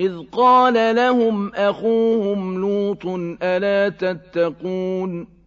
إِذْ قَالَ لَهُمْ أَخُوهُمْ لُوطٌ أَلَا تَتَّقُونَ